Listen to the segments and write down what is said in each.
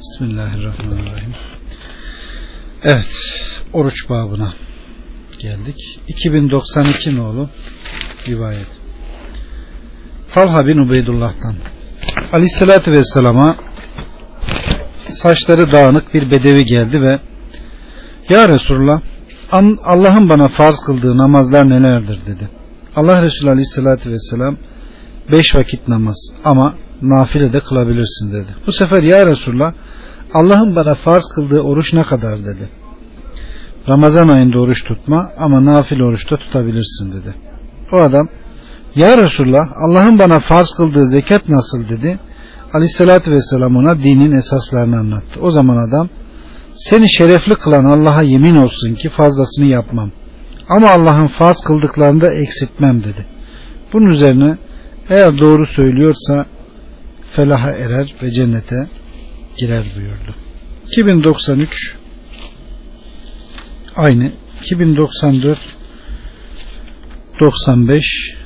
Bismillahirrahmanirrahim. Evet, oruç babına geldik. 2092 nolu rivayet. Talha bin Ubeydullah'tan Aleyhisselatü Vesselam'a saçları dağınık bir bedevi geldi ve Ya Resulullah Allah'ın bana farz kıldığı namazlar nelerdir dedi. Allah Resulü Aleyhisselatü Vesselam beş vakit namaz ama nafile de kılabilirsin dedi. Bu sefer ya Resulullah Allah'ın bana farz kıldığı oruç ne kadar dedi. Ramazan ayında oruç tutma ama nafile oruçta tutabilirsin dedi. O adam ya Resulullah Allah'ın bana farz kıldığı zekat nasıl dedi. Aleyhissalatü vesselam ona dinin esaslarını anlattı. O zaman adam seni şerefli kılan Allah'a yemin olsun ki fazlasını yapmam. Ama Allah'ın farz kıldıklarını da eksiltmem dedi. Bunun üzerine eğer doğru söylüyorsa felaha erer ve cennete girer buyurdu. 2093 aynı 2094 95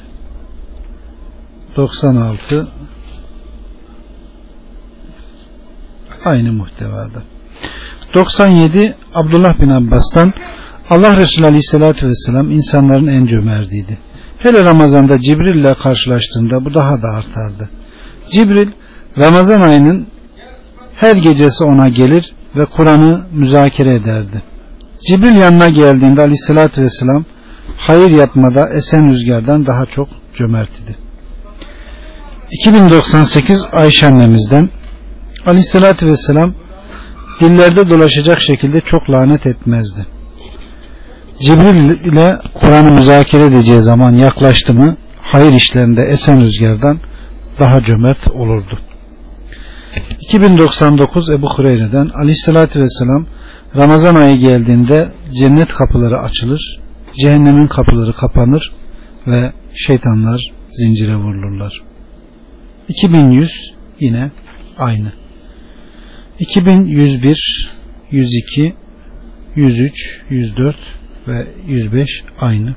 96 aynı muhtevada. 97 Abdullah bin Abbas'tan Allah Resulü Aleyhisselatü Vesselam insanların en cömertiydi. Hele Ramazan'da Cibril ile karşılaştığında bu daha da artardı. Cibril Ramazan ayının her gecesi ona gelir ve Kur'an'ı müzakere ederdi. Cibril yanına geldiğinde aleyhissalatü vesselam hayır yapmada esen rüzgardan daha çok cömert idi. 2098 Ayşe annemizden aleyhissalatü vesselam dillerde dolaşacak şekilde çok lanet etmezdi. Cibril ile Kur'an'ı müzakere edeceği zaman yaklaştı mı hayır işlerinde esen rüzgardan daha cömert olurdu. 2099 Ebu Hureyre'den Aleyhisselatü Vesselam Ramazan ayı geldiğinde cennet kapıları açılır, cehennemin kapıları kapanır ve şeytanlar zincire vurulurlar. 2100 yine aynı. 2101, 102, 103, 104 ve 105 aynı.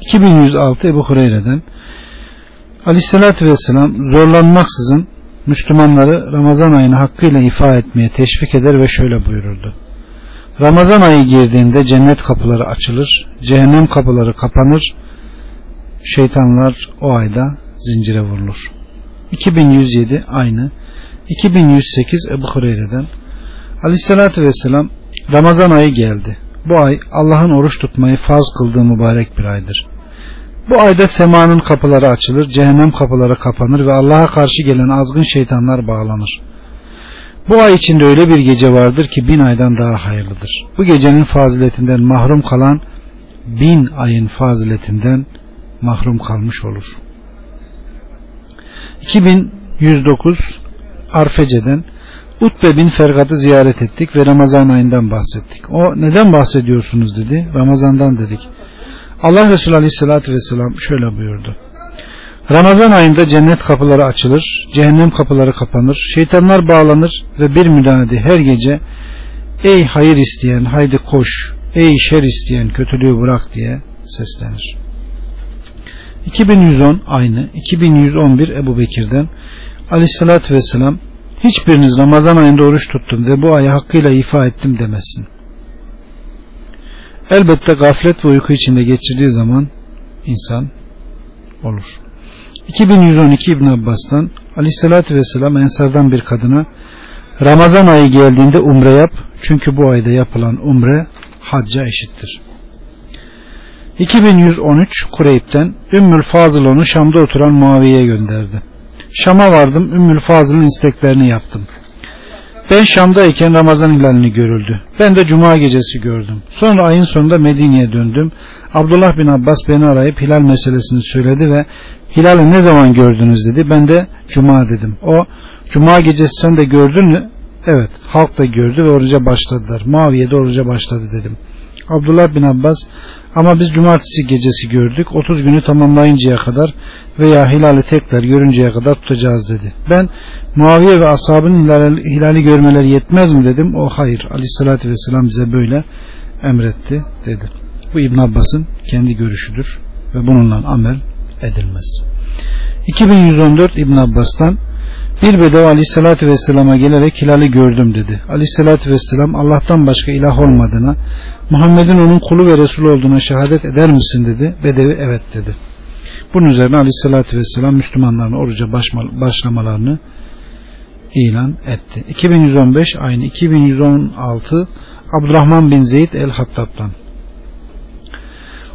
2106 Ebu Hureyre'den Aleyhisselatü Vesselam zorlanmaksızın Müslümanları Ramazan ayını hakkıyla ifa etmeye teşvik eder ve şöyle buyururdu. Ramazan ayı girdiğinde cennet kapıları açılır, cehennem kapıları kapanır, şeytanlar o ayda zincire vurulur. 2107 aynı. 2108 Ebu Hureyre'den Aleyhisselatü Vesselam Ramazan ayı geldi. Bu ay Allah'ın oruç tutmayı farz kıldığı mübarek bir aydır. Bu ayda semanın kapıları açılır, cehennem kapıları kapanır ve Allah'a karşı gelen azgın şeytanlar bağlanır. Bu ay içinde öyle bir gece vardır ki bin aydan daha hayırlıdır. Bu gecenin faziletinden mahrum kalan bin ayın faziletinden mahrum kalmış olur. 2109 Arfece'den Utbe bin Fergat'ı ziyaret ettik ve Ramazan ayından bahsettik. O neden bahsediyorsunuz dedi. Ramazandan dedik. Allah Resulü Aleyhisselatü Vesselam şöyle buyurdu. Ramazan ayında cennet kapıları açılır, cehennem kapıları kapanır, şeytanlar bağlanır ve bir münadi her gece ey hayır isteyen haydi koş, ey şer isteyen kötülüğü bırak diye seslenir. 2110 aynı, 2111 Ebu Bekir'den Aleyhisselatü Vesselam hiçbiriniz Ramazan ayında oruç tuttum ve bu ayı hakkıyla ifa ettim demesin. Elbette gaflet ve uyku içinde geçirdiği zaman insan olur. 2112 İbn Abbas'tan Aleyhisselatü Vesselam Ensardan bir kadına Ramazan ayı geldiğinde umre yap çünkü bu ayda yapılan umre hacca eşittir. 2113 Kureyp'ten Ümmül Fazıl onu Şam'da oturan Muaviye'ye gönderdi. Şam'a vardım Ümmül Fazıl'ın isteklerini yaptım. Ben Şam'dayken Ramazan hilalini görüldü. Ben de Cuma gecesi gördüm. Sonra ayın sonunda Medine'ye döndüm. Abdullah bin Abbas beni arayıp hilal meselesini söyledi ve hilali ne zaman gördünüz dedi. Ben de Cuma dedim. O Cuma gecesi sen de gördün mü? Evet halk da gördü ve oruca başladılar. Muaviye de oruca başladı dedim. Abdullah bin Abbas ama biz cumartesi gecesi gördük 30 günü tamamlayıncaya kadar veya hilali tekrar görünceye kadar tutacağız dedi. Ben Muaviye ve ashabın hilali, hilali görmeleri yetmez mi dedim. O hayır aleyhissalatü vesselam bize böyle emretti dedi. Bu İbn Abbas'ın kendi görüşüdür ve bununla amel edilmez. 2114 İbn Abbas'tan Bir bedevi aleyhissalatü vesselama gelerek hilali gördüm dedi. Aleyhissalatü vesselam Allah'tan başka ilah olmadığına, Muhammed'in onun kulu ve Resul olduğuna şehadet eder misin dedi. Bedevi evet dedi. Bunun üzerine aleyhissalatü vesselam Müslümanların oruca başlamalarını ilan etti. 2115 aynı 2116 Abdurrahman bin Zeyd el-Hattab'dan.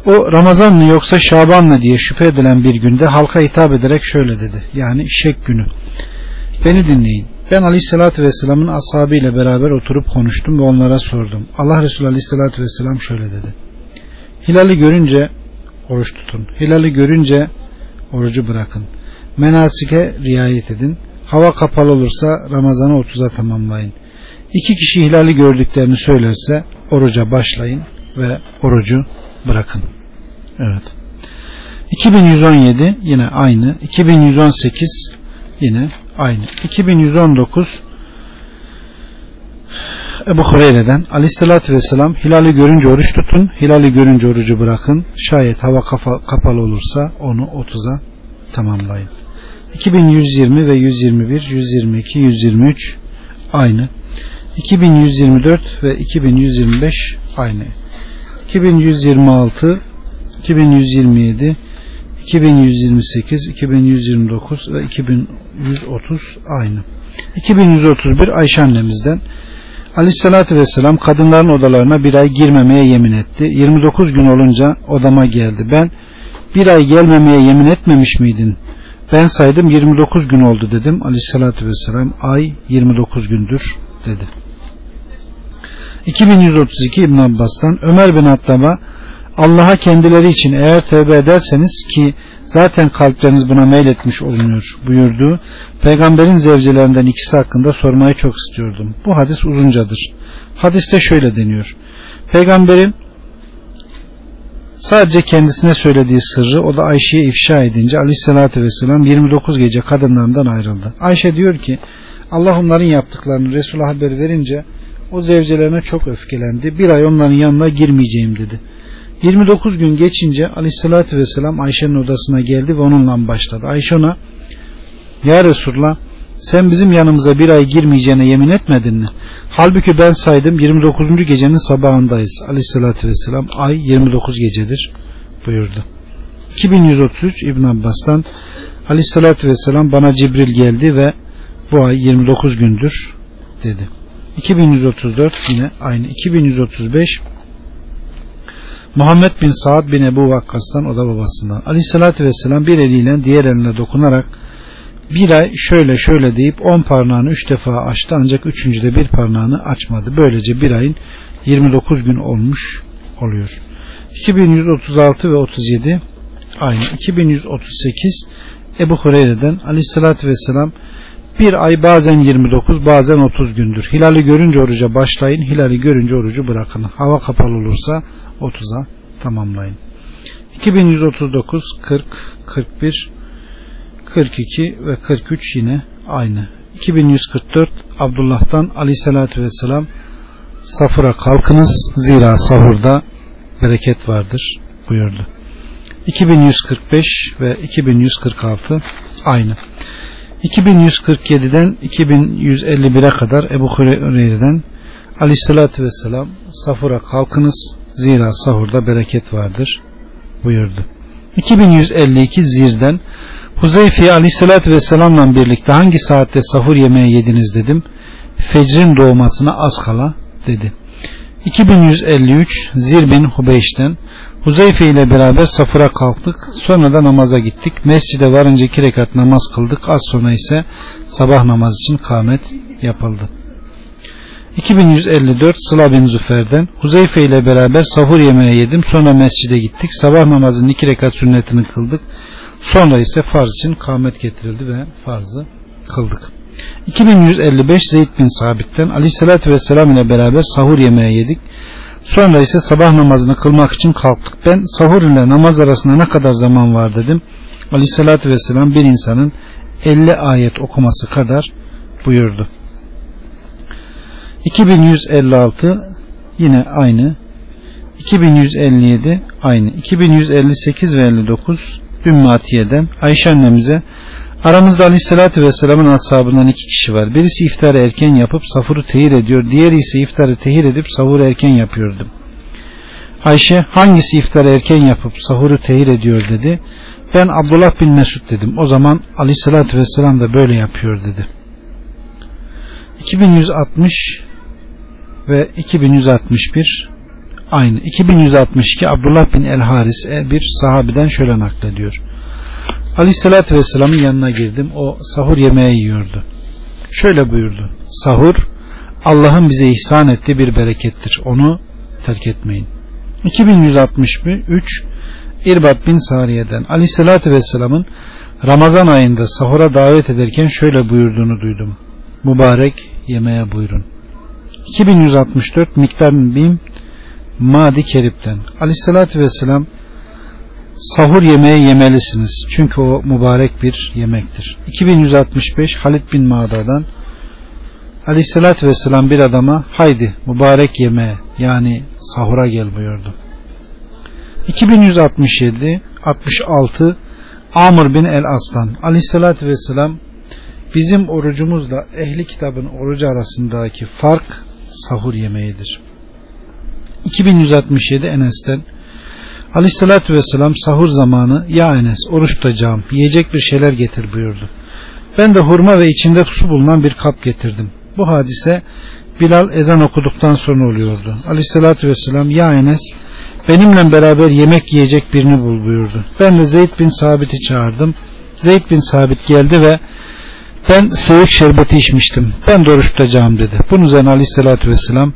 O Ramazan mı yoksa Şaban mı diye şüphe edilen bir günde halka hitap ederek şöyle dedi. Yani şek günü. Beni dinleyin. Ben Aleyhisselatü Vesselam'ın ashabı beraber oturup konuştum ve onlara sordum. Allah Resulü Aleyhisselatü Vesselam şöyle dedi. Hilali görünce oruç tutun. Hilali görünce orucu bırakın. Menasike riayet edin. Hava kapalı olursa Ramazan'ı 30'a tamamlayın. İki kişi hilali gördüklerini söylerse oruca başlayın ve orucu bırakın. Evet. 2117 yine aynı. 2118 yine aynı. 2119 Ebu Hureyre'den Aleyhisselatü Vesselam hilali görünce oruç tutun, hilali görünce orucu bırakın. Şayet hava kafa, kapalı olursa onu 30'a tamamlayın. 2120 ve 121, 122, 123 aynı. 2124 ve 2125 aynı. 2126, 2127, 2128, 2129 ve 2130 aynı. 2131 Ayşe annemizden Aleyhissalatü Vesselam kadınların odalarına bir ay girmemeye yemin etti. 29 gün olunca odama geldi. Ben bir ay gelmemeye yemin etmemiş miydin? Ben saydım 29 gün oldu dedim. Aleyhissalatü Vesselam ay 29 gündür dedi. 2132 İbn Abbas'tan Ömer bin Attab'a Allah'a kendileri için eğer tövbe ederseniz ki zaten kalpleriniz buna meyletmiş olunuyor buyurdu. Peygamberin zevcelerinden ikisi hakkında sormayı çok istiyordum. Bu hadis uzuncadır. Hadiste şöyle deniyor. Peygamberin sadece kendisine söylediği sırrı o da Ayşe'ye ifşa edince aleyhissalatü vesselam 29 gece kadınlarından ayrıldı. Ayşe diyor ki Allah onların yaptıklarını Resul'a haber verince o zevcelerine çok öfkelendi. Bir ay onların yanına girmeyeceğim dedi. 29 gün geçince aleyhissalatü vesselam Ayşe'nin odasına geldi ve onunla başladı. Ayşe ona Ya Resulullah sen bizim yanımıza bir ay girmeyeceğine yemin etmedin mi? Halbuki ben saydım 29. gecenin sabahındayız. Aleyhissalatü vesselam ay 29 gecedir buyurdu. 2133 İbn Abbas'tan Aleyhissalatü vesselam bana Cibril geldi ve bu ay 29 gündür dedi. 2134 yine aynı 2135 Muhammed bin Saad bin Ebu Vakkas'tan o da babasından. Aleyhissalatü vesselam bir eliyle diğer eline dokunarak bir ay şöyle şöyle deyip on parmağını üç defa açtı ancak üçüncüde bir parmağını açmadı. Böylece bir ayın 29 gün olmuş oluyor. 2136 ve 37 aynı. 2138 Ebu Hureyre'den Aleyhissalatü vesselam bir ay bazen 29 bazen 30 gündür. Hilali görünce oruca başlayın. Hilali görünce orucu bırakın. Hava kapalı olursa 30'a tamamlayın. 2139, 40, 41, 42 ve 43 yine aynı. 2144 Abdullah'tan Aleyhisselatü Vesselam safura kalkınız zira sahurda bereket vardır buyurdu. 2145 ve 2146 aynı. 2147'den 2151'e kadar Ebu Hureyre'den Aleyhisselatü Vesselam safura kalkınız zira sahurda bereket vardır buyurdu. 2152 Zir'den Huzeyfi'ye aleyhissalatü vesselamla birlikte hangi saatte sahur yemeği yediniz dedim. Fecrin doğmasına az kala dedi. 2153 Zir bin Hubeyş'ten Huzeyfe ile beraber safura kalktık. Sonra da namaza gittik. Mescide varınca iki rekat namaz kıldık. Az sonra ise sabah namaz için kâmet yapıldı. 2154 Sıla bin Züfer'den Huzeyfe ile beraber sahur yemeği yedim. Sonra mescide gittik. Sabah namazının iki rekat sünnetini kıldık. Sonra ise farz için kâmet getirildi ve farzı kıldık. 2155 Zeyd bin Sabit'ten Aleyhisselatü Vesselam ile beraber sahur yemeği yedik. Sonra ise sabah namazını kılmak için kalktık. Ben sahur ile namaz arasında ne kadar zaman var dedim. Aleyhissalatü vesselam bir insanın 50 ayet okuması kadar buyurdu. 2156 yine aynı. 2157 aynı. 2158 ve 59 Ümmü Atiye'den Ayşe annemize Aramızda Aleyhisselatü Vesselam'ın ashabından iki kişi var. Birisi iftarı erken yapıp safuru tehir ediyor. Diğeri ise iftarı tehir edip sahuru erken yapıyordu. Ayşe hangisi iftarı erken yapıp sahuru tehir ediyor dedi. Ben Abdullah bin Mesud dedim. O zaman Aleyhisselatü Vesselam da böyle yapıyor dedi. 2160 ve 2161 aynı. 2162 Abdullah bin El Haris e, bir sahabeden şöyle naklediyor. Aleyhissalatü Vesselam'ın yanına girdim. O sahur yemeği yiyordu. Şöyle buyurdu. Sahur Allah'ın bize ihsan ettiği bir berekettir. Onu terk etmeyin. 2163 İrbat bin Sariye'den Aleyhissalatü Vesselam'ın Ramazan ayında sahura davet ederken şöyle buyurduğunu duydum. Mübarek yemeğe buyurun. 2164 Miktar bin Madi Kerip'ten Aleyhissalatü Vesselam sahur yemeği yemelisiniz. Çünkü o mübarek bir yemektir. 2165 Halid bin Ma'da'dan Aleyhissalatü Vesselam bir adama haydi mübarek yemeğe yani sahura gel buyurdu. 2167 66 Amr bin El Aslan Aleyhissalatü Vesselam bizim orucumuzla ehli kitabın orucu arasındaki fark sahur yemeğidir. 2167 Enes'ten Aleyhissalatü Vesselam sahur zamanı ya Enes oruç tutacağım yiyecek bir şeyler getir buyurdu. Ben de hurma ve içinde su bulunan bir kap getirdim. Bu hadise Bilal ezan okuduktan sonra oluyordu. Aleyhissalatü Vesselam ya Enes benimle beraber yemek yiyecek birini bul buyurdu. Ben de Zeyd bin Sabit'i çağırdım. Zeyd bin Sabit geldi ve ben sevik şerbeti içmiştim. Ben de oruç tutacağım dedi. Bunun üzerine Aleyhissalatü Vesselam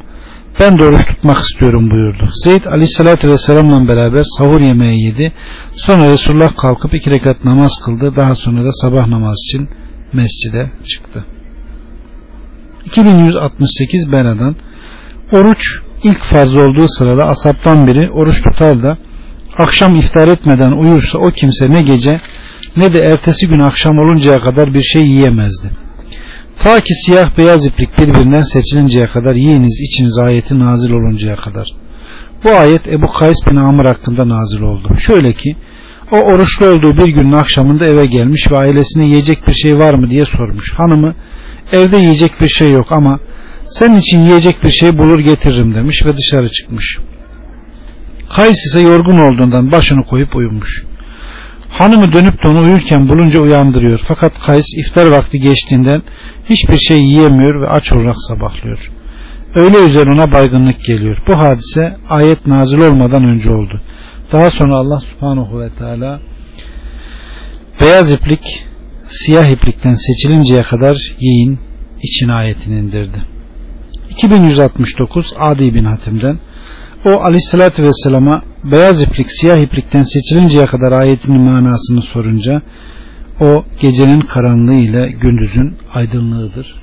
ben de oruç tutmak istiyorum buyurdu. Zeyd aleyhissalatü vesselamla beraber sahur yemeği yedi. Sonra Resulullah kalkıp iki rekat namaz kıldı. Daha sonra da sabah namazı için mescide çıktı. 2168 Bena'dan Oruç ilk farz olduğu sırada asaptan biri oruç tutar da akşam iftar etmeden uyursa o kimse ne gece ne de ertesi gün akşam oluncaya kadar bir şey yiyemezdi. Ta ki siyah beyaz iplik birbirinden seçilinceye kadar yiyiniz içiniz ayeti nazil oluncaya kadar. Bu ayet Ebu Kays bin Amr hakkında nazil oldu. Şöyle ki o oruçlu olduğu bir günün akşamında eve gelmiş ve ailesine yiyecek bir şey var mı diye sormuş. Hanımı evde yiyecek bir şey yok ama senin için yiyecek bir şey bulur getiririm demiş ve dışarı çıkmış. Kays ise yorgun olduğundan başını koyup uyumuş. Hanımı dönüp de onu uyurken bulunca uyandırıyor. Fakat Kays iftar vakti geçtiğinden hiçbir şey yiyemiyor ve aç olarak sabahlıyor. Öyle üzerine ona baygınlık geliyor. Bu hadise ayet nazil olmadan önce oldu. Daha sonra Allah subhanahu ve teala beyaz iplik siyah iplikten seçilinceye kadar yiyin için ayetini indirdi. 2169 Adi bin Hatim'den o aleyhissalatü vesselama beyaz iplik siyah iplikten seçilinceye kadar ayetinin manasını sorunca o gecenin karanlığı ile gündüzün aydınlığıdır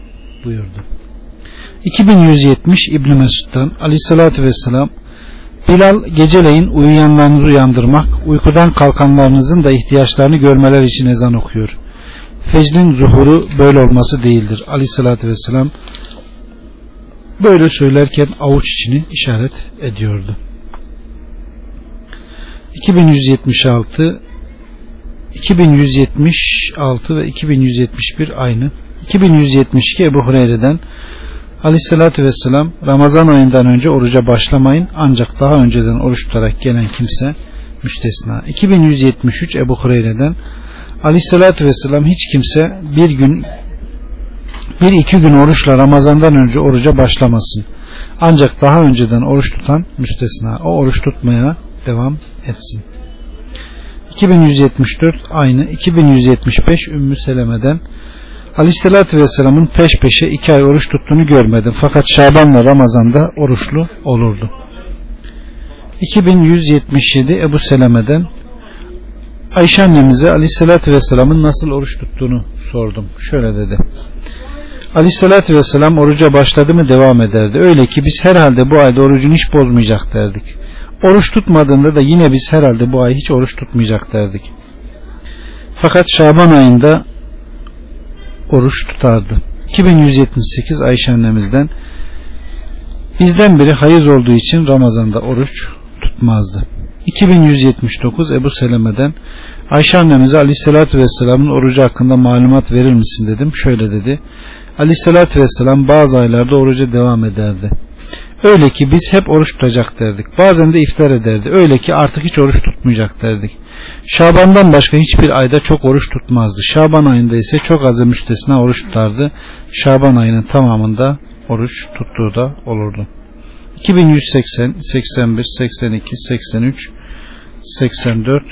buyurdu. 2170 İbn Mesud'dan aleyhissalatü vesselam Bilal geceleyin uyuyanlarınızı uyandırmak, uykudan kalkanlarınızın da ihtiyaçlarını görmeler için ezan okuyor. Fecrin zuhuru böyle olması değildir. Aleyhissalatü vesselam böyle söylerken avuç içini işaret ediyordu. 2176 2176 ve 2171 aynı. 2172 Ebu Hureyre'den Aleyhissalatü Vesselam Ramazan ayından önce oruca başlamayın ancak daha önceden oruç tutarak gelen kimse müstesna. 2173 Ebu Hureyre'den Aleyhissalatü Vesselam hiç kimse bir gün bir iki gün oruçla Ramazandan önce oruca başlamasın. Ancak daha önceden oruç tutan müstesna. O oruç tutmaya devam etsin. 2174 aynı 2175 Ümmü Seleme'den Aleyhisselatü Vesselam'ın peş peşe iki ay oruç tuttuğunu görmedim. Fakat Şaban'la Ramazan'da oruçlu olurdu. 2177 Ebu Seleme'den Ayşe annemize Aleyhisselatü Vesselam'ın nasıl oruç tuttuğunu sordum. Şöyle dedi. Aleyhisselatü Vesselam oruca başladı mı devam ederdi. Öyle ki biz herhalde bu ayda orucunu hiç bozmayacak derdik. Oruç tutmadığında da yine biz herhalde bu ay hiç oruç tutmayacak derdik. Fakat Şaban ayında oruç tutardı. 2178 Ayşe annemizden bizden biri hayız olduğu için Ramazan'da oruç tutmazdı. 2179 Ebu Seleme'den Ayşe annemize aleyhissalatü vesselamın orucu hakkında malumat verir misin dedim. Şöyle dedi. Aleyhissalatü vesselam bazı aylarda oruca devam ederdi. Öyle ki biz hep oruç tutacak derdik. Bazen de iftar ederdi. Öyle ki artık hiç oruç tutmayacak derdik. Şaban'dan başka hiçbir ayda çok oruç tutmazdı. Şaban ayında ise çok azı müstesna oruç tutardı. Şaban ayının tamamında oruç tuttuğu da olurdu. 2180, 81, 82, 83, 84,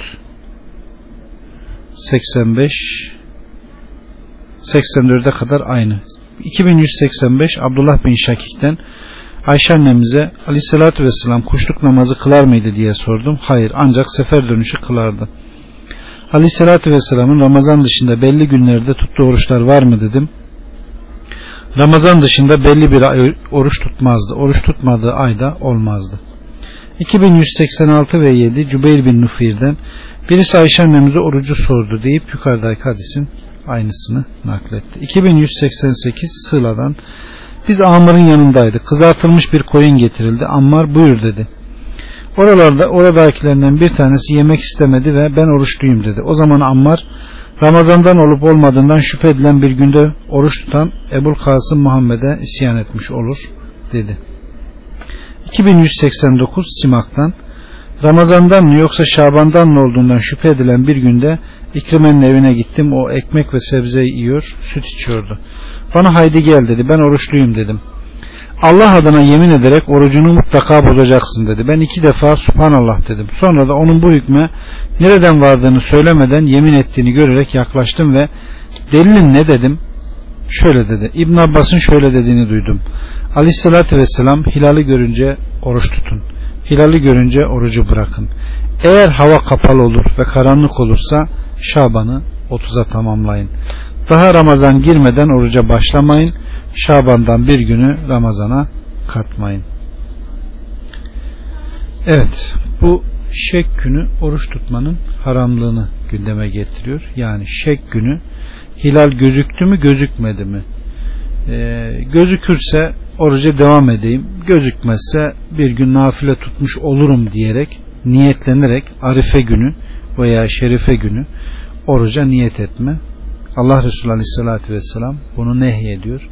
85, 84'e kadar aynı. 2185 Abdullah bin Şakik'ten Ayşe annemize aleyhissalatü vesselam kuşluk namazı kılar mıydı diye sordum. Hayır ancak sefer dönüşü kılardı. Aleyhissalatü vesselamın Ramazan dışında belli günlerde tuttuğu oruçlar var mı dedim. Ramazan dışında belli bir ay oruç tutmazdı. Oruç tutmadığı ayda olmazdı. 2186 ve 7 Cübeyr bin Nufir'den birisi Ayşe annemize orucu sordu deyip yukarıdaki hadisin aynısını nakletti. 2188 Sıla'dan biz Amr'ın yanındaydık. Kızartılmış bir koyun getirildi. Ammar buyur dedi. Oralarda oradakilerinden bir tanesi yemek istemedi ve ben oruçluyum dedi. O zaman Ammar Ramazandan olup olmadığından şüphe edilen bir günde oruç tutan Ebul Kasım Muhammed'e isyan etmiş olur dedi. 2189 Simak'tan Ramazandan mı yoksa Şaban'dan mı olduğundan şüphe edilen bir günde İkrime'nin evine gittim. O ekmek ve sebze yiyor, süt içiyordu. Bana haydi gel dedi. Ben oruçluyum dedim. Allah adına yemin ederek orucunu mutlaka bozacaksın dedi. Ben iki defa Subhanallah dedim. Sonra da onun bu hükme nereden vardığını söylemeden yemin ettiğini görerek yaklaştım ve delilin ne dedim? Şöyle dedi. İbn Abbas'ın şöyle dediğini duydum. Aleyhissalatü vesselam hilali görünce oruç tutun. Hilali görünce orucu bırakın. Eğer hava kapalı olur ve karanlık olursa Şaban'ı 30'a tamamlayın. Daha Ramazan girmeden oruca başlamayın. Şaban'dan bir günü Ramazan'a katmayın. Evet bu şek günü oruç tutmanın haramlığını gündeme getiriyor. Yani şek günü hilal gözüktü mü gözükmedi mi? Ee, gözükürse oruca devam edeyim. Gözükmezse bir gün nafile tutmuş olurum diyerek niyetlenerek arife günü veya şerife günü oruca niyet etme. Allah Resulü Aleyhisselatü Vesselam bunu nehyediyor.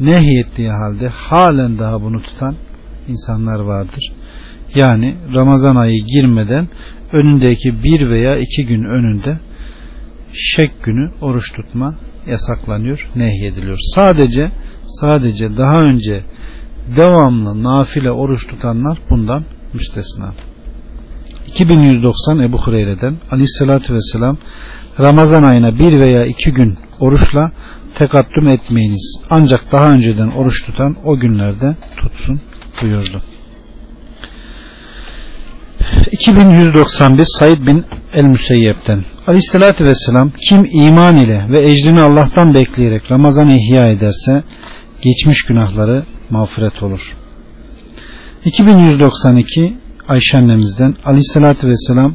Nehyettiği halde halen daha bunu tutan insanlar vardır. Yani Ramazan ayı girmeden önündeki bir veya iki gün önünde şek günü oruç tutma yasaklanıyor, nehyediliyor. Sadece sadece daha önce devamlı nafile oruç tutanlar bundan müstesna. 2190 Ebu Hureyre'den Aleyhisselatü Vesselam Ramazan ayına bir veya iki gün oruçla tekattüm etmeyiniz. Ancak daha önceden oruç tutan o günlerde tutsun buyurdu. 2191 Said bin El-Müseyyep'ten Aleyhisselatü Vesselam kim iman ile ve ecrini Allah'tan bekleyerek Ramazan ihya ederse geçmiş günahları mağfiret olur. 2192 Ayşe annemizden Aleyhisselatü Vesselam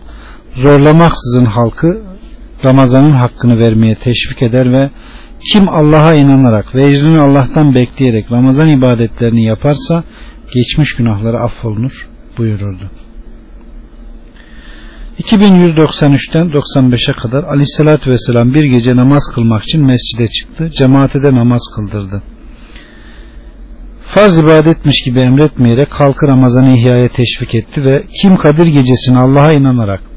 zorlamaksızın halkı Ramazan'ın hakkını vermeye teşvik eder ve kim Allah'a inanarak ve ecrini Allah'tan bekleyerek Ramazan ibadetlerini yaparsa geçmiş günahları affolunur buyururdu. 2193'ten 95'e kadar Aleyhisselatü Vesselam bir gece namaz kılmak için mescide çıktı. Cemaate de namaz kıldırdı. Farz ibadetmiş gibi emretmeyerek halkı Ramazan'ı ihyaya teşvik etti ve kim Kadir gecesini Allah'a inanarak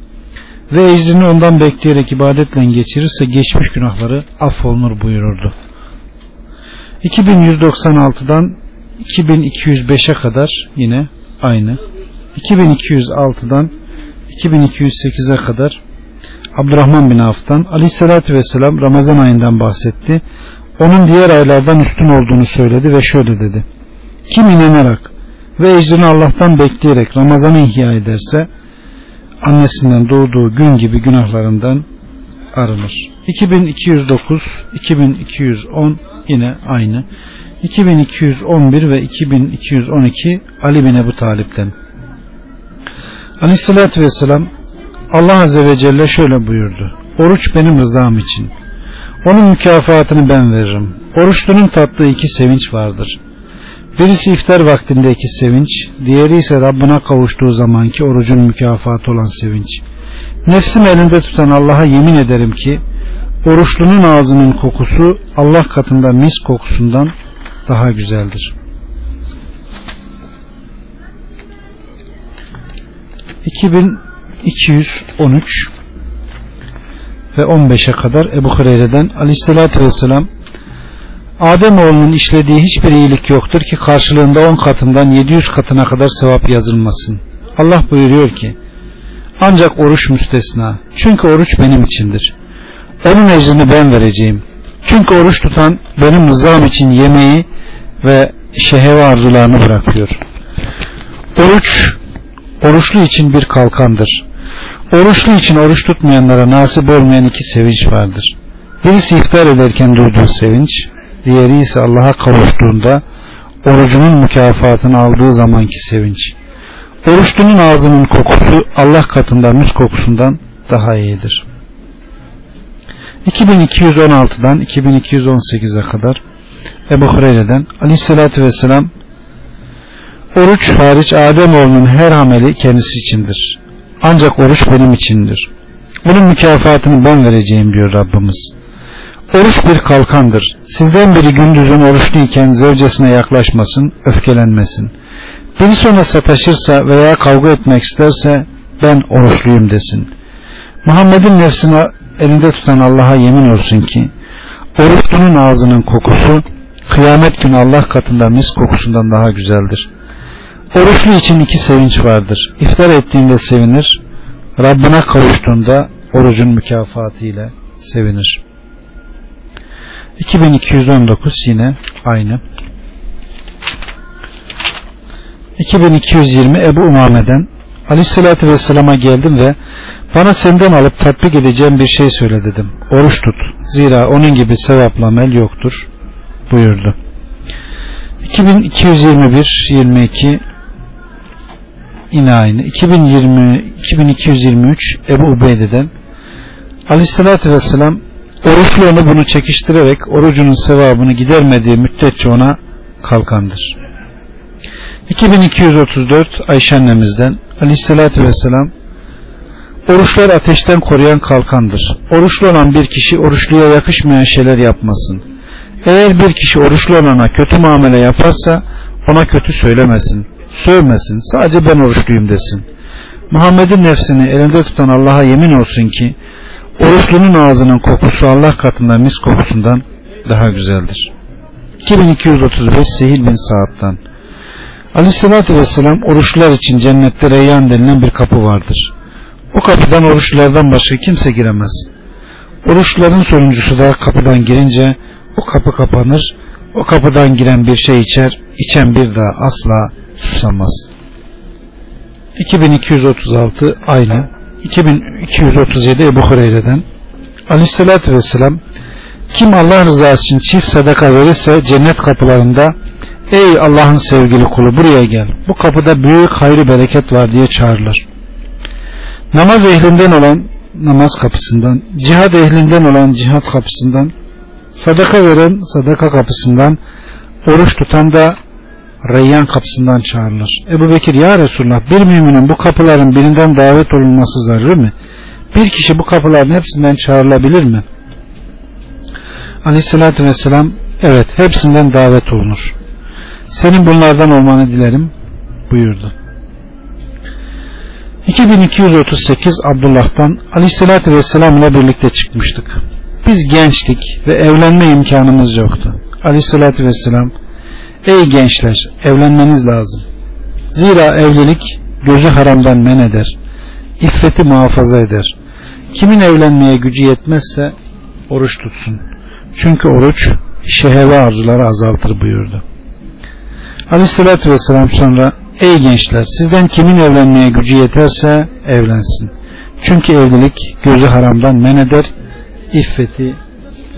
ve ecrini ondan bekleyerek ibadetle geçirirse geçmiş günahları affolunur buyururdu. 2196'dan 2205'e kadar yine aynı. 2206'dan 2208'e kadar Abdurrahman bin Avf'tan Aleyhisselatü Vesselam Ramazan ayından bahsetti. Onun diğer aylardan üstün olduğunu söyledi ve şöyle dedi. Kim inanarak ve ecrini Allah'tan bekleyerek Ramazan'ı ihya ederse annesinden doğduğu gün gibi günahlarından arınır. 2209, 2210 yine aynı. 2211 ve 2212 Ali bin Ebu Talip'ten. Aleyhissalatü Vesselam Allah Azze ve Celle şöyle buyurdu. Oruç benim rızam için. Onun mükafatını ben veririm. Oruçlunun tattığı iki sevinç vardır. Birisi iftar vaktindeki sevinç, diğeri ise Rabbine kavuştuğu zamanki orucun mükafatı olan sevinç. Nefsim elinde tutan Allah'a yemin ederim ki oruçlunun ağzının kokusu Allah katında mis kokusundan daha güzeldir. 2213 ve 15'e kadar Ebu Hureyre'den Aleyhisselatü Vesselam Ademoğlunun işlediği hiçbir iyilik yoktur ki karşılığında 10 katından 700 katına kadar sevap yazılmasın. Allah buyuruyor ki ancak oruç müstesna. Çünkü oruç benim içindir. Onun ecrini ben vereceğim. Çünkü oruç tutan benim rızam için yemeği ve şehve arzularını bırakıyor. Oruç, oruçlu için bir kalkandır. Oruçlu için oruç tutmayanlara nasip olmayan iki sevinç vardır. Birisi iftar ederken duyduğu sevinç, diğeri ise Allah'a kavuştuğunda orucunun mükafatını aldığı zamanki sevinç. Oruçlunun ağzının kokusu Allah katında mis kokusundan daha iyidir. 2216'dan 2218'e kadar Ebu Hureyre'den Aleyhisselatü Vesselam Oruç hariç Ademoğlunun her ameli kendisi içindir. Ancak oruç benim içindir. Bunun mükafatını ben vereceğim diyor Rabbimiz. Oruç bir kalkandır. Sizden biri gündüzün oruçluyken zevcesine yaklaşmasın, öfkelenmesin. Biri sonra sataşırsa veya kavga etmek isterse ben oruçluyum desin. Muhammed'in nefsine elinde tutan Allah'a yemin olsun ki oruçlunun ağzının kokusu kıyamet günü Allah katında mis kokusundan daha güzeldir. Oruçlu için iki sevinç vardır. İftar ettiğinde sevinir, Rabbine kavuştuğunda orucun mükafatı ile sevinir. 2219 yine aynı. 2220 Ebu Umame'den Aleyhisselatü Vesselam'a geldim ve bana senden alıp tatbik edeceğim bir şey söyle dedim. Oruç tut. Zira onun gibi sevapla amel yoktur buyurdu. 2221 22 yine aynı. 2020 2223 Ebu Ubeyde'den Aleyhisselatü Vesselam oruçlu onu bunu çekiştirerek orucunun sevabını gidermediği müddetçe ona kalkandır. 2234 Ayşe annemizden Aleyhisselatü Vesselam Oruçlar ateşten koruyan kalkandır. Oruçlu olan bir kişi oruçluya yakışmayan şeyler yapmasın. Eğer bir kişi oruçlu olana kötü muamele yaparsa ona kötü söylemesin, sövmesin, sadece ben oruçluyum desin. Muhammed'in nefsini elinde tutan Allah'a yemin olsun ki oruçlunun ağzının kokusu Allah katında mis kokusundan daha güzeldir. 2235 Sehil bin Saad'dan Aleyhissalatü Vesselam oruçlular için cennette reyyan denilen bir kapı vardır. O kapıdan oruçlulardan başka kimse giremez. Oruçluların sonuncusu da kapıdan girince o kapı kapanır. O kapıdan giren bir şey içer, içen bir daha asla susamaz. 2236 aynı. 2237 Ebu Hureyre'den Aleyhisselatü Vesselam kim Allah rızası için çift sadaka verirse cennet kapılarında Ey Allah'ın sevgili kulu buraya gel. Bu kapıda büyük hayır bereket var diye çağırılır. Namaz ehlinden olan namaz kapısından, cihad ehlinden olan cihad kapısından, sadaka veren sadaka kapısından, oruç tutan da Reyyan kapısından çağrılır. Ebu Bekir ya Resulullah bir müminin bu kapıların birinden davet olunması zararı mı? Bir kişi bu kapıların hepsinden çağrılabilir mi? Aleyhissalatü vesselam evet hepsinden davet olunur. Senin bunlardan olmanı dilerim buyurdu. 2238 Abdullah'tan Aleyhisselatü Vesselam ile birlikte çıkmıştık. Biz gençtik ve evlenme imkanımız yoktu. Aleyhisselatü Vesselam Ey gençler evlenmeniz lazım. Zira evlilik gözü haramdan men eder. İffeti muhafaza eder. Kimin evlenmeye gücü yetmezse oruç tutsun. Çünkü oruç şehve arzuları azaltır buyurdu. Aleyhissalatü vesselam sonra ey gençler sizden kimin evlenmeye gücü yeterse evlensin. Çünkü evlilik gözü haramdan men eder, iffeti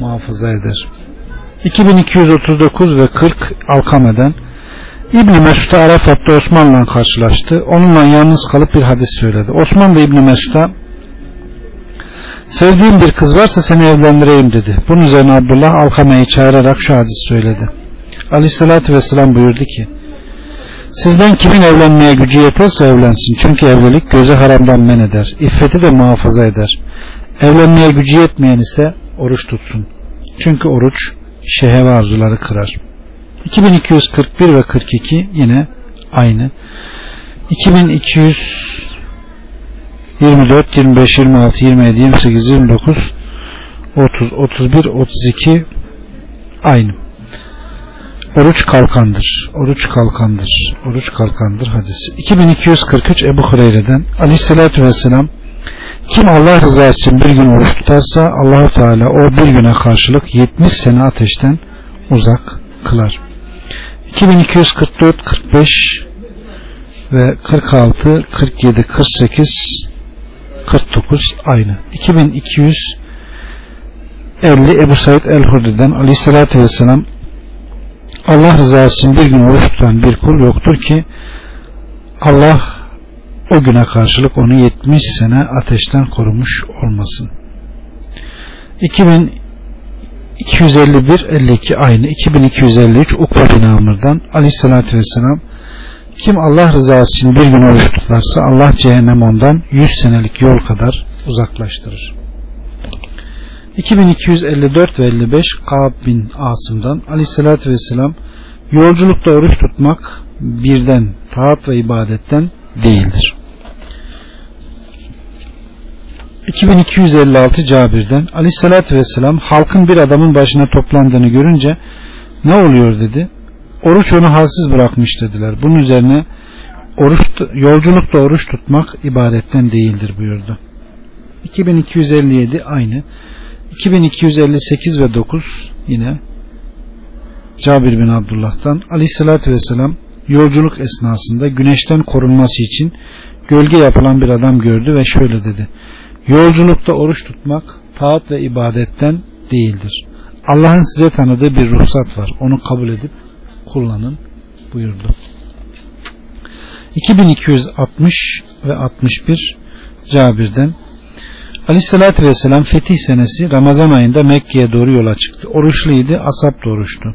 muhafaza eder. 2239 ve 40 Alkame'den İbni Mesud'a Arafat'ta Osman'la karşılaştı. Onunla yalnız kalıp bir hadis söyledi. Osman da İbni Mesud'a sevdiğim bir kız varsa seni evlendireyim dedi. Bunun üzerine Abdullah Alkame'yi çağırarak şu hadis söyledi. Aleyhissalatü vesselam buyurdu ki Sizden kimin evlenmeye gücü yeterse evlensin. Çünkü evlilik gözü haramdan men eder. İffeti de muhafaza eder. Evlenmeye gücü yetmeyen ise oruç tutsun. Çünkü oruç şehve arzuları kırar. 2241 ve 42 yine aynı. 2224, 25, 26, 27, 28, 29, 30, 31, 32 aynı. Oruç kalkandır. Oruç kalkandır. Oruç kalkandır hadisi. 2243 Ebu Hureyre'den Aleyhisselatü Vesselam kim Allah rızası için bir gün oruç tutarsa Allahu Teala o bir güne karşılık 70 sene ateşten uzak kılar. 2244 45 ve 46 47 48 49 aynı. 2250 Ebu Said el-Hurri'den Aleyhisselatü Vesselam Allah rızası için bir gün oruç tutan bir kul yoktur ki Allah o güne karşılık onu 70 sene ateşten korumuş olmasın. 2251 52 aynı 2253 Ukbe bin Amr'dan Aleyhisselatü Vesselam kim Allah rızası için bir gün oruç tutarsa Allah cehennem ondan 100 senelik yol kadar uzaklaştırır. 2254 ve 55 Ka'b bin Asım'dan Aleyhisselatü Vesselam yolculukta oruç tutmak birden taat ve ibadetten değildir. 2256 Cabir'den Aleyhisselatü Vesselam halkın bir adamın başına toplandığını görünce ne oluyor dedi. Oruç onu halsiz bırakmış dediler. Bunun üzerine oruç, yolculukta oruç tutmak ibadetten değildir buyurdu. 2257 aynı. 2258 ve 9 yine Cabir bin Abdullah'tan Aleyhisselatü Vesselam yolculuk esnasında güneşten korunması için gölge yapılan bir adam gördü ve şöyle dedi. Yolculukta oruç tutmak taat ve ibadetten değildir. Allah'ın size tanıdığı bir ruhsat var. Onu kabul edip kullanın buyurdu. 2260 ve 61 Cabir'den Aleyhissalatü Vesselam fetih senesi Ramazan ayında Mekke'ye doğru yola çıktı. Oruçluydu, asap da oruçtu.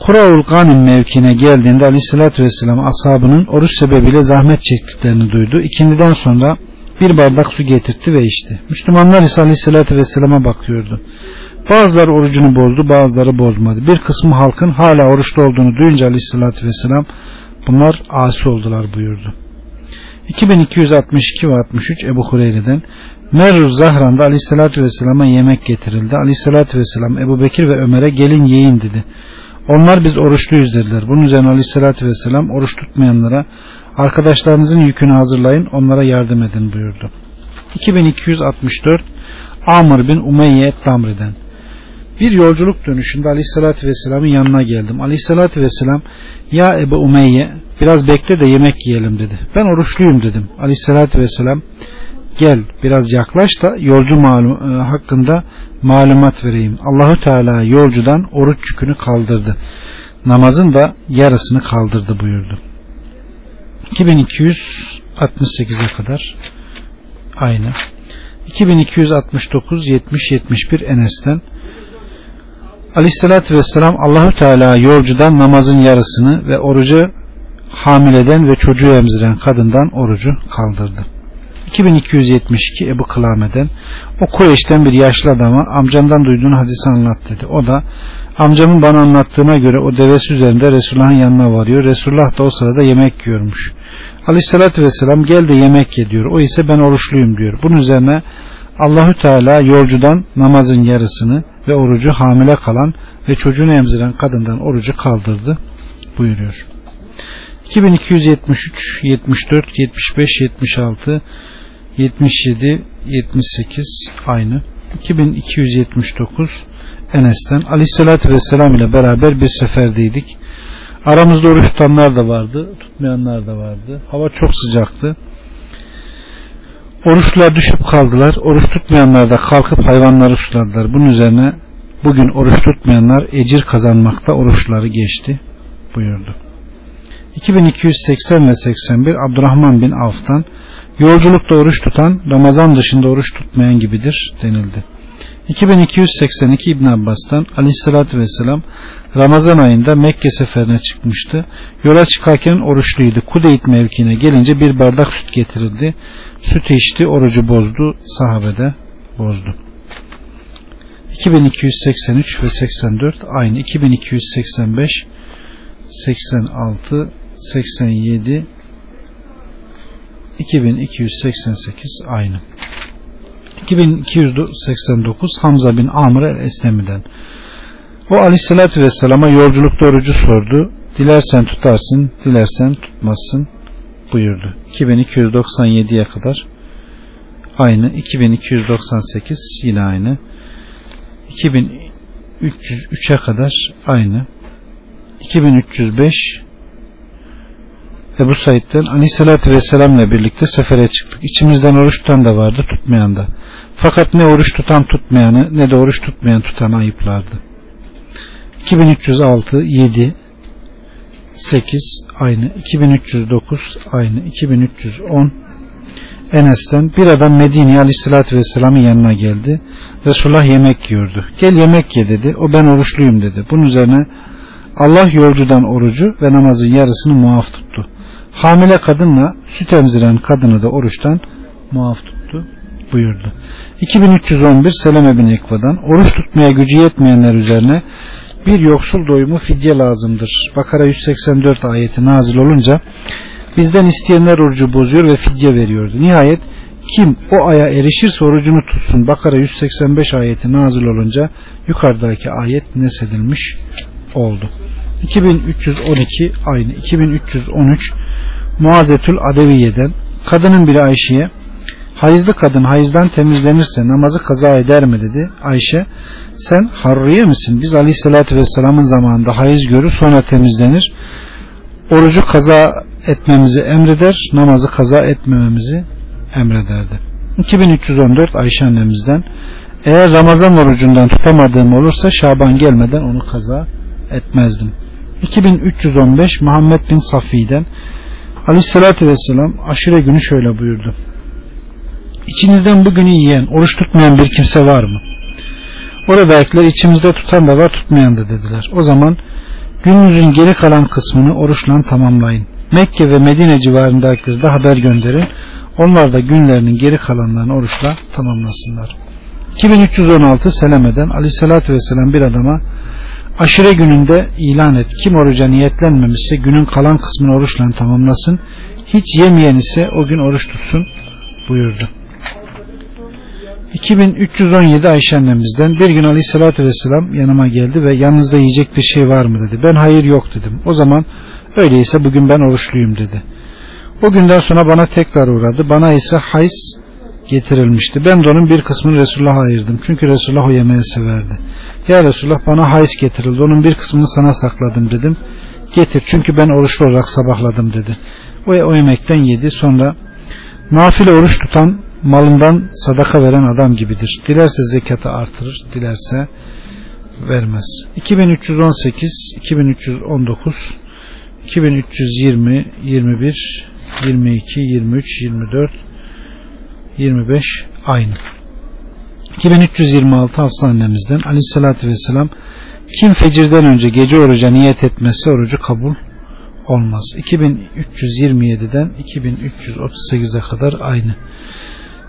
Kuraul Ganim mevkine geldiğinde Aleyhissalatü Vesselam ashabının oruç sebebiyle zahmet çektiklerini duydu. İkindiden sonra bir bardak su getirtti ve içti. Müslümanlar ise Aleyhissalatü Vesselam'a bakıyordu. Bazıları orucunu bozdu, bazıları bozmadı. Bir kısmı halkın hala oruçlu olduğunu duyunca Aleyhissalatü Vesselam bunlar asi oldular buyurdu. 2262 ve 63 Ebu Hureyre'den Merruz Zahran'da Aleyhisselatü Vesselam'a yemek getirildi. Aleyhisselatü Vesselam Ebu Bekir ve Ömer'e gelin yiyin dedi. Onlar biz oruçluyuz dediler. Bunun üzerine Aleyhisselatü Vesselam oruç tutmayanlara arkadaşlarınızın yükünü hazırlayın onlara yardım edin buyurdu. 2264 Amr bin Umeyye Damri'den bir yolculuk dönüşünde Aleyhisselatü Vesselam'ın yanına geldim. Aleyhisselatü Vesselam ya Ebu Umeyye biraz bekle de yemek yiyelim dedi. Ben oruçluyum dedim. Aleyhissalatü vesselam gel biraz yaklaş da yolcu malum, e, hakkında malumat vereyim. Allahu Teala yolcudan oruç yükünü kaldırdı. Namazın da yarısını kaldırdı buyurdu. 2268'e kadar aynı. 2269 70 71 Enes'ten Aleyhissalatü vesselam Allahu Teala yolcudan namazın yarısını ve orucu hamileden ve çocuğu emziren kadından orucu kaldırdı. 2272 Ebu Kılame'den o Kureyş'ten bir yaşlı adama amcamdan duyduğun hadisi anlat dedi. O da amcamın bana anlattığına göre o devesi üzerinde Resulullah'ın yanına varıyor. Resulullah da o sırada yemek yiyormuş. Aleyhissalatü vesselam gel de yemek ye diyor. O ise ben oruçluyum diyor. Bunun üzerine Allahü Teala yolcudan namazın yarısını ve orucu hamile kalan ve çocuğunu emziren kadından orucu kaldırdı buyuruyor. 2273, 74, 75, 76, 77, 78 aynı. 2279 Enes'ten Aleyhisselatü Vesselam ile beraber bir seferdeydik. Aramızda oruç tutanlar da vardı, tutmayanlar da vardı. Hava çok sıcaktı. Oruçlar düşüp kaldılar. Oruç tutmayanlar da kalkıp hayvanları suladılar. Bunun üzerine bugün oruç tutmayanlar ecir kazanmakta oruçları geçti buyurdu. 2280 ve 81 Abdurrahman bin Avf'tan yolculukta oruç tutan Ramazan dışında oruç tutmayan gibidir denildi. 2282 İbn Abbas'tan Aleyhisselatü Vesselam Ramazan ayında Mekke seferine çıkmıştı. Yola çıkarken oruçluydu. Kudeyt mevkine gelince bir bardak süt getirildi. Süt içti, orucu bozdu. Sahabede bozdu. 2283 ve 84 aynı. 2285 86 87 2288 aynı. 2289 Hamza bin Amr el-Eslemi'den. O aleyhissalatü vesselama yolculukta orucu sordu. Dilersen tutarsın, dilersen tutmazsın buyurdu. 2297'ye kadar aynı. 2298 yine aynı. 2303'e kadar aynı. 2305 Ebu Said'den Aleyhisselatü Vesselam'la birlikte sefere çıktık. İçimizden oruç tutan da vardı, tutmayan da. Fakat ne oruç tutan tutmayanı ne de oruç tutmayan tutanı ayıplardı. 2306 7 8 aynı 2309 aynı 2310 Enes'ten bir adam Medine'ye aleyhissalatü vesselamın yanına geldi. Resulullah yemek yiyordu. Gel yemek ye dedi. O ben oruçluyum dedi. Bunun üzerine Allah yolcudan orucu ve namazın yarısını muaf tuttu. Hamile kadınla süt emziren kadını da oruçtan muaf tuttu buyurdu. 2311 Seleme bin Ekva'dan oruç tutmaya gücü yetmeyenler üzerine bir yoksul doyumu fidye lazımdır. Bakara 184 ayeti nazil olunca bizden isteyenler orucu bozuyor ve fidye veriyordu. Nihayet kim o aya erişirse orucunu tutsun. Bakara 185 ayeti nazil olunca yukarıdaki ayet nesedilmiş oldu. 2312 aynı 2313 Muazetül Adeviye'den kadının biri Ayşe'ye hayızlı kadın hayızdan temizlenirse namazı kaza eder mi dedi. Ayşe sen Harriye misin? Biz Aleyhisselatü Vesselam'ın zamanında hayız görür sonra temizlenir. Orucu kaza etmemizi emreder, namazı kaza etmememizi emrederdi. 2314 Ayşe annemizden eğer Ramazan orucundan tutamadığım olursa Şaban gelmeden onu kaza etmezdim. 2315 Muhammed bin Safi'den Aleyhisselatü Vesselam aşure günü şöyle buyurdu. İçinizden bugünü yiyen, oruç tutmayan bir kimse var mı? Oradakiler içimizde tutan da var tutmayan da dediler. O zaman gününüzün geri kalan kısmını oruçla tamamlayın. Mekke ve Medine civarındakileri de haber gönderin. Onlar da günlerinin geri kalanlarını oruçla tamamlasınlar. 2316 Seleme'den Aleyhisselatü Vesselam bir adama aşure gününde ilan et. Kim oruca niyetlenmemişse günün kalan kısmını oruçla tamamlasın. Hiç yemeyen ise o gün oruç tutsun buyurdu. 2317 Ayşe annemizden bir gün aleyhissalatü vesselam yanıma geldi ve yanınızda yiyecek bir şey var mı dedi. Ben hayır yok dedim. O zaman öyleyse bugün ben oruçluyum dedi. O günden sonra bana tekrar uğradı. Bana ise hays getirilmişti. Ben de onun bir kısmını Resulullah'a ayırdım. Çünkü Resulullah o yemeği severdi. Ya Resulullah bana hays getirildi. Onun bir kısmını sana sakladım dedim. Getir çünkü ben oruçlu olarak sabahladım dedi. O, o yemekten yedi. Sonra nafile oruç tutan malından sadaka veren adam gibidir. Dilerse zekatı artırır, dilerse vermez. 2318, 2319, 2320, 21, 22, 23, 24, 25 aynı. 2326 Hafsa annemizden aleyhissalatü vesselam kim fecirden önce gece oruca niyet etmezse orucu kabul olmaz. 2327'den 2338'e kadar aynı.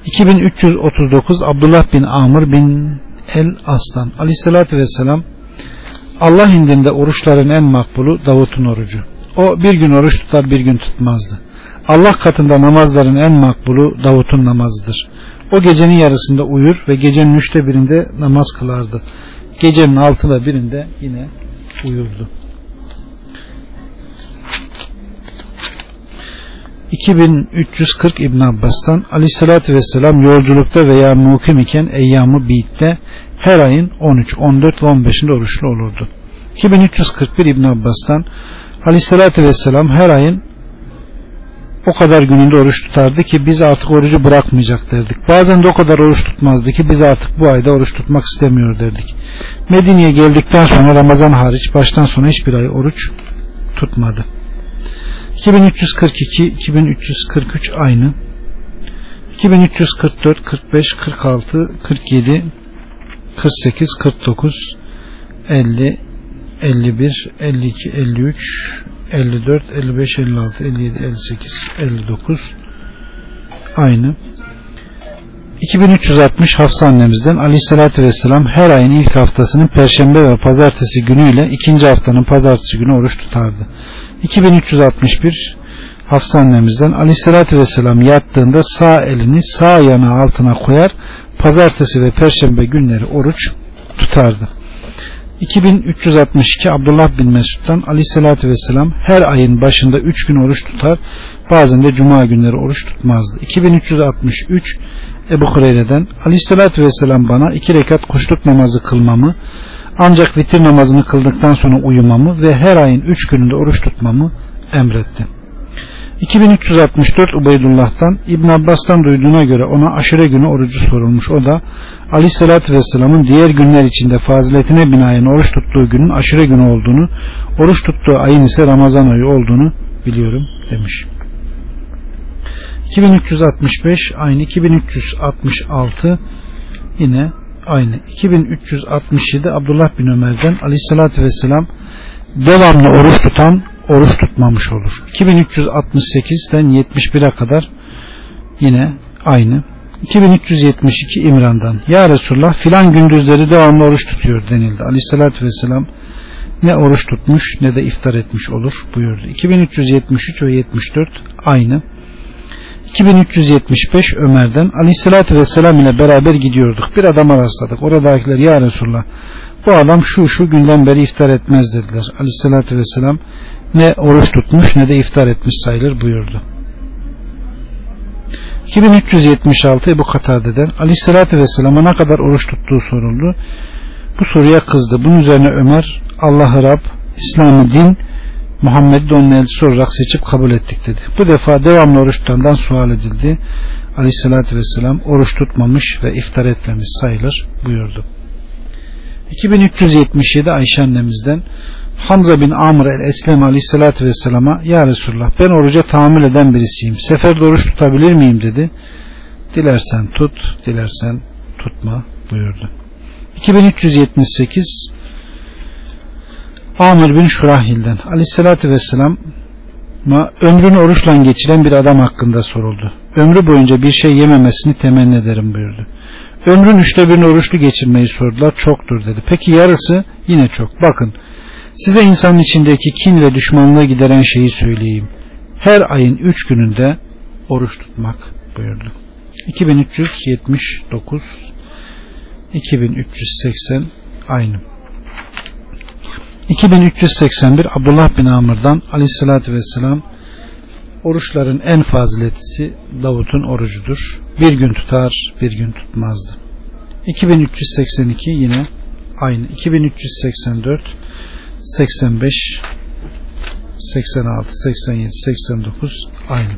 2339 Abdullah bin Amr bin El Aslan aleyhissalatü vesselam Allah indinde oruçların en makbulu Davut'un orucu. O bir gün oruç tutar bir gün tutmazdı. Allah katında namazların en makbulu Davut'un namazıdır. O gecenin yarısında uyur ve gecenin üçte birinde namaz kılardı. Gecenin altı ve birinde yine uyurdu. 2340 İbn Abbas'tan Aleyhisselatü Vesselam yolculukta veya mukim iken eyyamı biitte her ayın 13, 14 ve 15'inde oruçlu olurdu. 2341 İbn Abbas'tan Aleyhisselatü Vesselam her ayın o kadar gününde oruç tutardı ki biz artık orucu bırakmayacak derdik. Bazen de o kadar oruç tutmazdı ki biz artık bu ayda oruç tutmak istemiyor derdik. Medine'ye geldikten sonra Ramazan hariç baştan sona hiçbir ay oruç tutmadı. 2342 2343 aynı 2344 45 46 47 48, 49, 50, 51, 52, 53, 54, 55, 56, 57, 58, 59 aynı. 2360 Hafsa annemizden Aleyhisselatü Vesselam her ayın ilk haftasının Perşembe ve Pazartesi günüyle ikinci haftanın Pazartesi günü oruç tutardı. 2361 Hafsa annemizden Aleyhisselatü Vesselam yattığında sağ elini sağ yana altına koyar Pazartesi ve Perşembe günleri oruç tutardı. 2362 Abdullah bin Mesud'dan Aleyhisselatü Vesselam her ayın başında 3 gün oruç tutar bazen de cuma günleri oruç tutmazdı. 2363 Ebu Hureyre'den Aleyhisselatü Vesselam bana iki rekat kuşluk namazı kılmamı ancak vitir namazını kıldıktan sonra uyumamı ve her ayın üç gününde oruç tutmamı emretti. 2364 Ubeydullah'tan İbn Abbas'tan duyduğuna göre ona aşure günü orucu sorulmuş. O da Aleyhisselatü Vesselam'ın diğer günler içinde faziletine binaen oruç tuttuğu günün aşure günü olduğunu, oruç tuttuğu ayın ise Ramazan ayı olduğunu biliyorum demiş. 2365 aynı 2366 yine aynı 2367 Abdullah bin Ömer'den aleyhissalatü vesselam devamlı oruç tutan oruç tutmamış olur 2368'den 71'e kadar yine aynı 2372 İmran'dan Ya Resulullah filan gündüzleri devamlı oruç tutuyor denildi aleyhissalatü vesselam ne oruç tutmuş ne de iftar etmiş olur buyurdu 2373 ve 74 aynı 2375 Ömer'den Aleyhisselatü Vesselam ile beraber gidiyorduk. Bir adama rastladık. Oradakiler ya Resulullah bu adam şu şu günden beri iftar etmez dediler. Aleyhisselatü Vesselam ne oruç tutmuş ne de iftar etmiş sayılır buyurdu. 2376 Ebu Katade'den Aleyhisselatü Vesselam'a ne kadar oruç tuttuğu soruldu. Bu soruya kızdı. Bunun üzerine Ömer Allah'ı Rab, İslam'ı din, Muhammed'i onun elçisi olarak seçip kabul ettik dedi. Bu defa devamlı oruç tutandan sual edildi. Aleyhissalatü vesselam oruç tutmamış ve iftar etmemiş sayılır buyurdu. 2377 Ayşe annemizden Hamza bin Amr el-Eslem aleyhissalatü vesselama Ya Resulullah ben oruca tahammül eden birisiyim. Seferde oruç tutabilir miyim dedi. Dilersen tut, dilersen tutma buyurdu. 2378 Amir bin Şurahil'den aleyhissalatü vesselam ömrünü oruçla geçiren bir adam hakkında soruldu. Ömrü boyunca bir şey yememesini temenni ederim buyurdu. Ömrün üçte birini oruçlu geçirmeyi sordular. Çoktur dedi. Peki yarısı yine çok. Bakın size insanın içindeki kin ve düşmanlığı gideren şeyi söyleyeyim. Her ayın üç gününde oruç tutmak buyurdu. 2379 2380 aynı. 2381 Abdullah bin Amr'dan aleyhissalatü vesselam oruçların en faziletlisi Davut'un orucudur. Bir gün tutar, bir gün tutmazdı. 2382 yine aynı. 2384 85 86 87 89 aynı.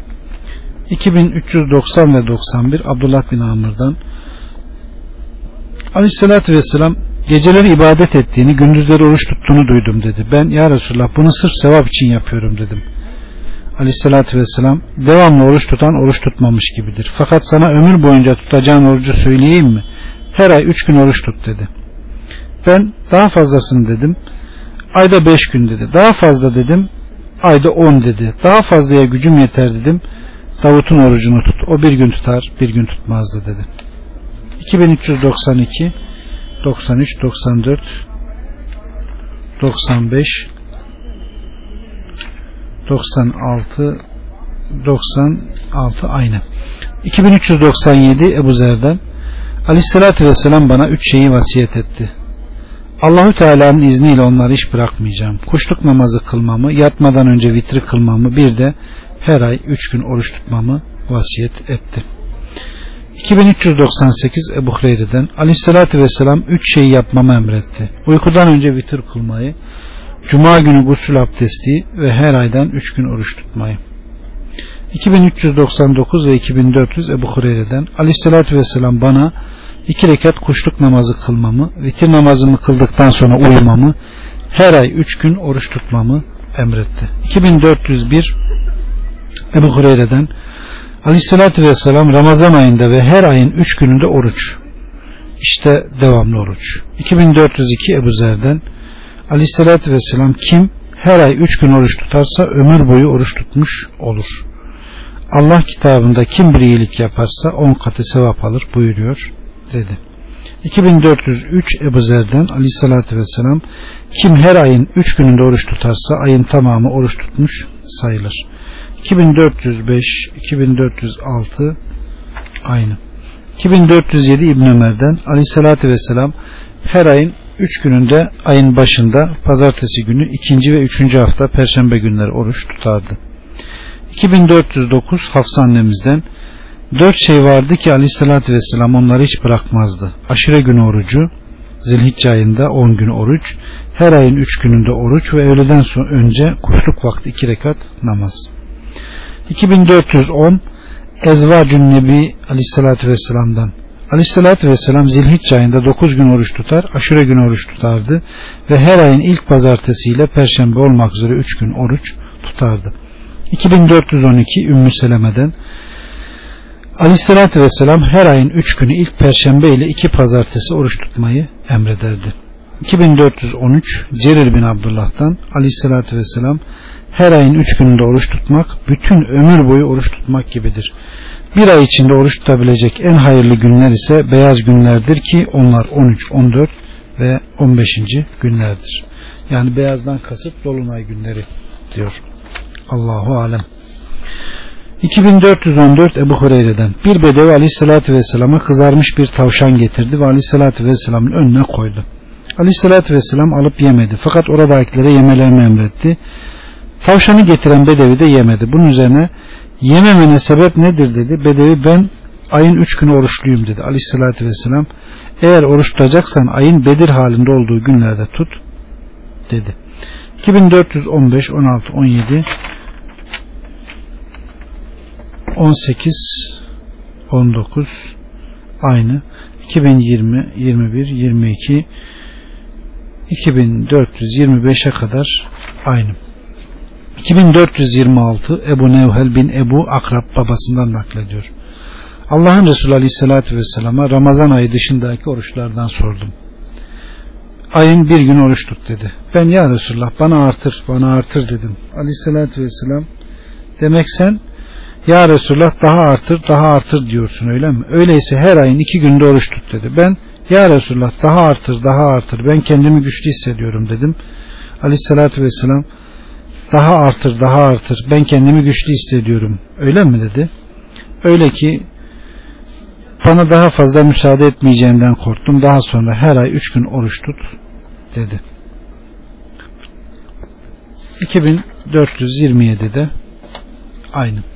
2390 ve 91 Abdullah bin Amr'dan Aleyhissalatü Vesselam geceleri ibadet ettiğini, gündüzleri oruç tuttuğunu duydum dedi. Ben ya Resulullah bunu sırf sevap için yapıyorum dedim. Aleyhissalatü vesselam devamlı oruç tutan oruç tutmamış gibidir. Fakat sana ömür boyunca tutacağın orucu söyleyeyim mi? Her ay üç gün oruç tut dedi. Ben daha fazlasını dedim. Ayda beş gün dedi. Daha fazla dedim. Ayda on dedi. Daha fazlaya gücüm yeter dedim. Davut'un orucunu tut. O bir gün tutar, bir gün tutmazdı dedi. 2392 93, 94, 95, 96, 96 aynı. 2397 Ebu Zer'den Aleyhisselatü Vesselam bana üç şeyi vasiyet etti. Allahü Teala'nın izniyle onları hiç bırakmayacağım. Kuşluk namazı kılmamı, yatmadan önce vitri kılmamı, bir de her ay üç gün oruç tutmamı vasiyet etti. 2398 Ebu Hureyre'den Aleyhisselatü Vesselam üç şeyi yapmamı emretti. Uykudan önce vitir kılmayı, Cuma günü gusül abdesti ve her aydan üç gün oruç tutmayı. 2399 ve 2400 Ebu Hureyre'den Aleyhisselatü Vesselam bana iki rekat kuşluk namazı kılmamı, vitir namazımı kıldıktan sonra uyumamı, her ay üç gün oruç tutmamı emretti. 2401 Ebu Hureyre'den Aleyhissalatü Vesselam Ramazan ayında ve her ayın üç gününde oruç. işte devamlı oruç. 2402 Ebu Zer'den Aleyhisselatü Vesselam kim her ay üç gün oruç tutarsa ömür boyu oruç tutmuş olur. Allah kitabında kim bir iyilik yaparsa on katı sevap alır buyuruyor dedi. 2403 Ebu Zer'den Aleyhisselatü Vesselam kim her ayın üç gününde oruç tutarsa ayın tamamı oruç tutmuş sayılır. 2405 2406 aynı. 2407 İbn Ömer'den Aleyhisselatü Vesselam her ayın üç gününde ayın başında pazartesi günü ikinci ve üçüncü hafta perşembe günleri oruç tutardı. 2409 Hafsa annemizden dört şey vardı ki aleyhissalatü vesselam onları hiç bırakmazdı. Aşure günü orucu, zilhicce ayında 10 gün oruç, her ayın 3 gününde oruç ve öğleden sonra önce kuşluk vakti 2 rekat namaz. 2410 Ezvacun Nebi aleyhissalatü vesselam'dan Aleyhissalatü vesselam zilhicce ayında 9 gün oruç tutar, aşure günü oruç tutardı ve her ayın ilk pazartesiyle perşembe olmak üzere 3 gün oruç tutardı. 2412 Ümmü Seleme'den Aleyhissalatü Vesselam her ayın üç günü ilk perşembe ile iki pazartesi oruç tutmayı emrederdi. 2413 Cerir bin Abdullah'tan Aleyhissalatü Vesselam her ayın üç gününde oruç tutmak bütün ömür boyu oruç tutmak gibidir. Bir ay içinde oruç tutabilecek en hayırlı günler ise beyaz günlerdir ki onlar 13, 14 ve 15. günlerdir. Yani beyazdan kasıt dolunay günleri diyor. Allahu alem. 2414 Ebu Hureyre'den bir bedevi aleyhissalatü vesselama kızarmış bir tavşan getirdi ve aleyhissalatü vesselamın önüne koydu. Aleyhissalatü vesselam alıp yemedi fakat oradakilere yemelerini emretti. Tavşanı getiren bedevi de yemedi. Bunun üzerine yememene sebep nedir dedi. Bedevi ben ayın üç günü oruçluyum dedi. Aleyhissalatü vesselam eğer oruç tutacaksan ayın Bedir halinde olduğu günlerde tut dedi. 2415 16 17 18 19 aynı 2020 21 22 2425'e kadar aynı 2426 Ebu Nevhel bin Ebu Akrab babasından naklediyor. Allah'ın Resulü Aleyhisselatü Vesselam'a Ramazan ayı dışındaki oruçlardan sordum. Ayın bir gün oruç tut dedi. Ben ya Resulullah bana artır bana artır dedim. Aleyhisselatü Vesselam demek sen ya Resulullah daha artır daha artır diyorsun öyle mi? Öyleyse her ayın iki günde oruç tut dedi. Ben ya Resulullah daha artır daha artır ben kendimi güçlü hissediyorum dedim. Aleyhissalatü vesselam daha artır daha artır ben kendimi güçlü hissediyorum öyle mi dedi. Öyle ki bana daha fazla müsaade etmeyeceğinden korktum. Daha sonra her ay üç gün oruç tut dedi. 2427'de aynı.